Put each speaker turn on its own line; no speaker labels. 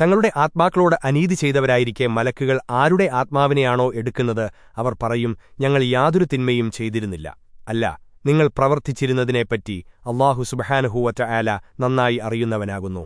തങ്ങളുടെ ആത്മാക്കളോട് അനീതി ചെയ്തവരായിരിക്കെ മലക്കുകൾ ആരുടെ ആത്മാവിനെയാണോ എടുക്കുന്നത്? അവർ പറയും ഞങ്ങൾ യാതൊരു തിന്മയും ചെയ്തിരുന്നില്ല. അല്ല നിങ്ങൾ പ്രവർത്തിച്ചിരുന്നതിനെപ്പറ്റി അള്ളാഹു സുബഹാനഹൂവറ്റ ആല നന്നായി അറിയുന്നവനാകുന്നു.